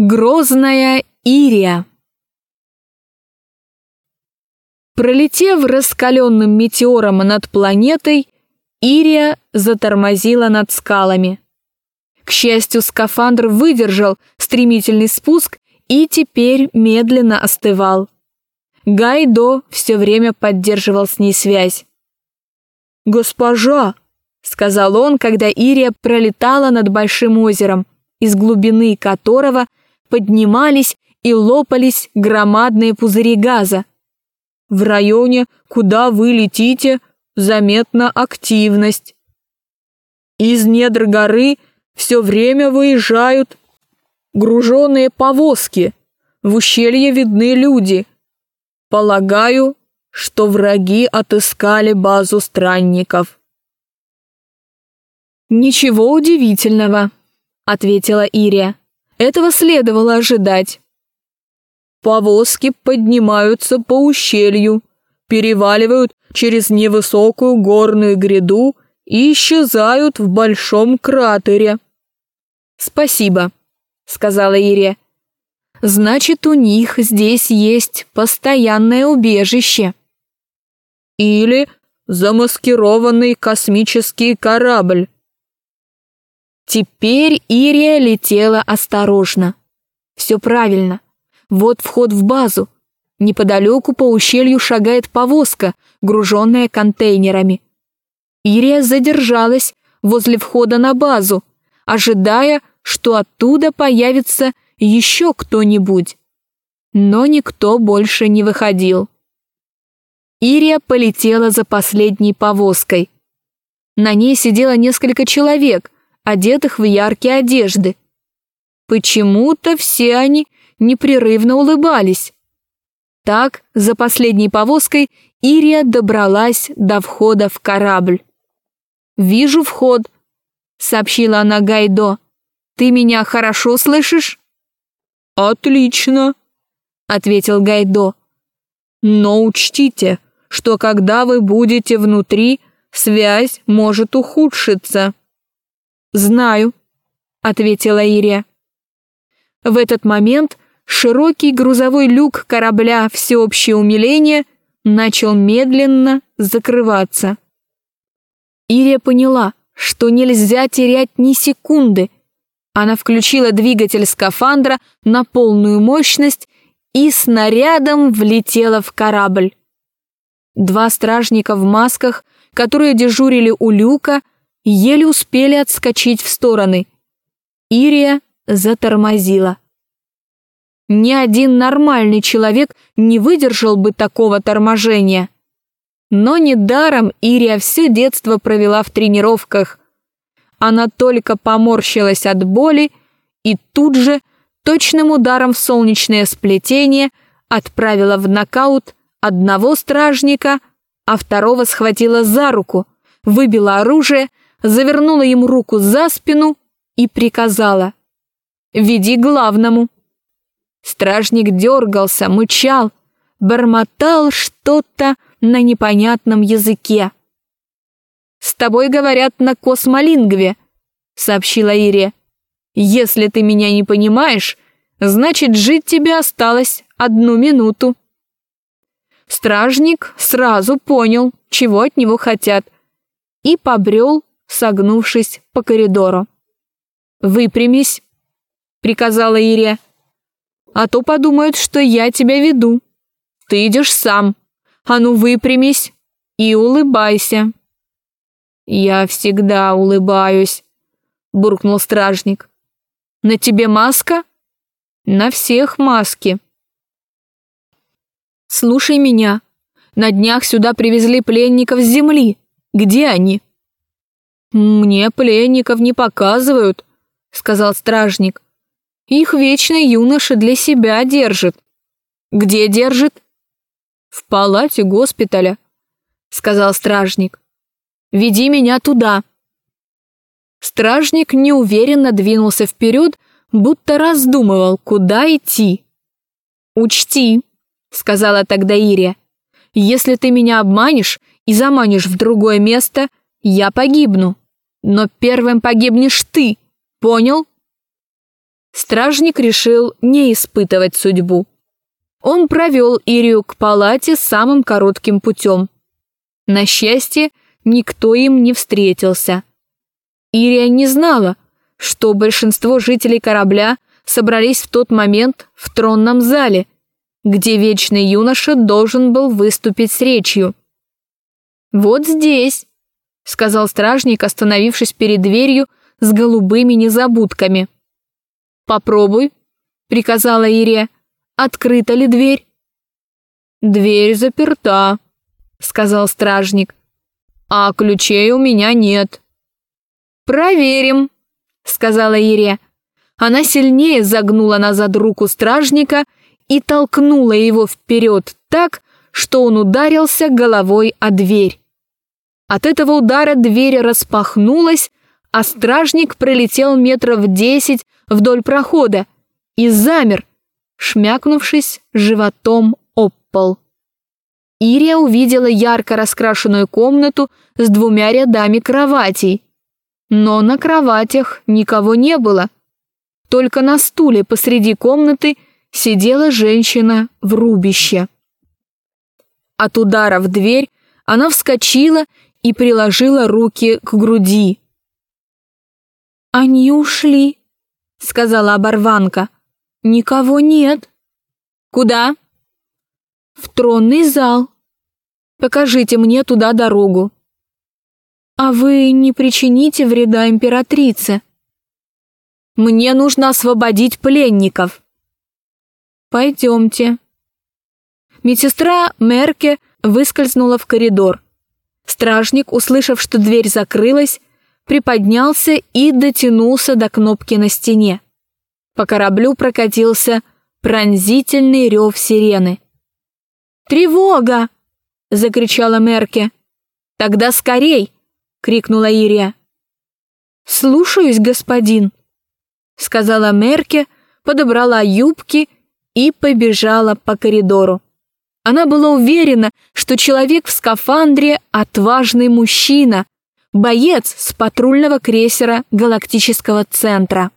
Грозная Ирия Пролетев раскаленным метеором над планетой, Ирия затормозила над скалами. К счастью, скафандр выдержал стремительный спуск и теперь медленно остывал. Гайдо все время поддерживал с ней связь. «Госпожа!» — сказал он, когда Ирия пролетала над большим озером, из глубины которого поднимались и лопались громадные пузыри газа. В районе, куда вы летите, заметна активность. Из недр горы все время выезжают груженные повозки. В ущелье видны люди. Полагаю, что враги отыскали базу странников. «Ничего удивительного», — ответила Ирия. Этого следовало ожидать. Повозки поднимаются по ущелью, переваливают через невысокую горную гряду и исчезают в большом кратере. «Спасибо», — сказала Ирия. «Значит, у них здесь есть постоянное убежище». «Или замаскированный космический корабль», Теперь Ирия летела осторожно. Все правильно. Вот вход в базу. Неподалеку по ущелью шагает повозка, груженная контейнерами. Ирия задержалась возле входа на базу, ожидая, что оттуда появится еще кто-нибудь. Но никто больше не выходил. Ирия полетела за последней повозкой. На ней сидело несколько человек – одетых в яркие одежды. Почему-то все они непрерывно улыбались. Так, за последней повозкой Ирия добралась до входа в корабль. «Вижу вход», — сообщила она Гайдо. «Ты меня хорошо слышишь?» «Отлично», — ответил Гайдо. «Но учтите, что когда вы будете внутри, связь может ухудшиться». «Знаю», — ответила Ирия. В этот момент широкий грузовой люк корабля «Всеобщее умиление» начал медленно закрываться. Ирия поняла, что нельзя терять ни секунды. Она включила двигатель скафандра на полную мощность и снарядом влетела в корабль. Два стражника в масках, которые дежурили у люка, еле успели отскочить в стороны. Ирия затормозила. Ни один нормальный человек не выдержал бы такого торможения. Но недаром Ирия все детство провела в тренировках. Она только поморщилась от боли и тут же точным ударом в солнечное сплетение отправила в нокаут одного стражника, а второго схватила за руку, выбила оружие завернула ему руку за спину и приказала «Веди главному». Стражник дергался, мычал, бормотал что-то на непонятном языке. «С тобой говорят на космолингве», — сообщила Ире. «Если ты меня не понимаешь, значит, жить тебе осталось одну минуту». Стражник сразу понял, чего от него хотят, и побрел согнувшись по коридору. «Выпрямись», — приказала Ирия. «А то подумают, что я тебя веду. Ты идешь сам. А ну выпрямись и улыбайся». «Я всегда улыбаюсь», — буркнул стражник. «На тебе маска?» «На всех маски». «Слушай меня. На днях сюда привезли пленников с земли. Где они?» «Мне пленников не показывают», — сказал стражник. «Их вечный юноша для себя держит». «Где держит?» «В палате госпиталя», — сказал стражник. «Веди меня туда». Стражник неуверенно двинулся вперед, будто раздумывал, куда идти. «Учти», — сказала тогда Ирия, — «если ты меня обманешь и заманишь в другое место, я погибну, но первым погибнешь ты, понял? Стражник решил не испытывать судьбу. Он провел Ирию к палате самым коротким путем. На счастье, никто им не встретился. Ирия не знала, что большинство жителей корабля собрались в тот момент в тронном зале, где вечный юноша должен был выступить с речью. «Вот здесь», — сказал стражник, остановившись перед дверью с голубыми незабудками. «Попробуй», — приказала Ирия. «Открыта ли дверь?» «Дверь заперта», — сказал стражник. «А ключей у меня нет». «Проверим», — сказала Ирия. Она сильнее загнула назад руку стражника и толкнула его вперед так, что он ударился головой о дверь. От этого удара дверь распахнулась, а стражник пролетел метров десять вдоль прохода и замер, шмякнувшись животом об пол. Ирия увидела ярко раскрашенную комнату с двумя рядами кроватей. Но на кроватях никого не было. Только на стуле посреди комнаты сидела женщина в рубище. От удара в дверь она вскочила и приложила руки к груди. «Они ушли», — сказала оборванка. «Никого нет». «Куда?» «В тронный зал. Покажите мне туда дорогу». «А вы не причините вреда императрице?» «Мне нужно освободить пленников». «Пойдемте». Медсестра Мерке выскользнула в коридор. Стражник, услышав, что дверь закрылась, приподнялся и дотянулся до кнопки на стене. По кораблю прокатился пронзительный рев сирены. «Тревога!» — закричала Мерке. «Тогда скорей!» — крикнула Ирия. «Слушаюсь, господин», — сказала Мерке, подобрала юбки и побежала по коридору. Она была уверена, что человек в скафандре – отважный мужчина, боец с патрульного крейсера Галактического центра.